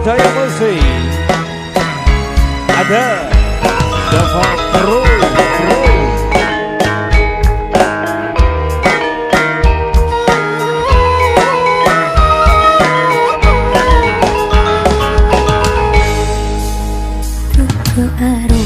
Jaya Musik Ada. Dava Pro Pro ke arah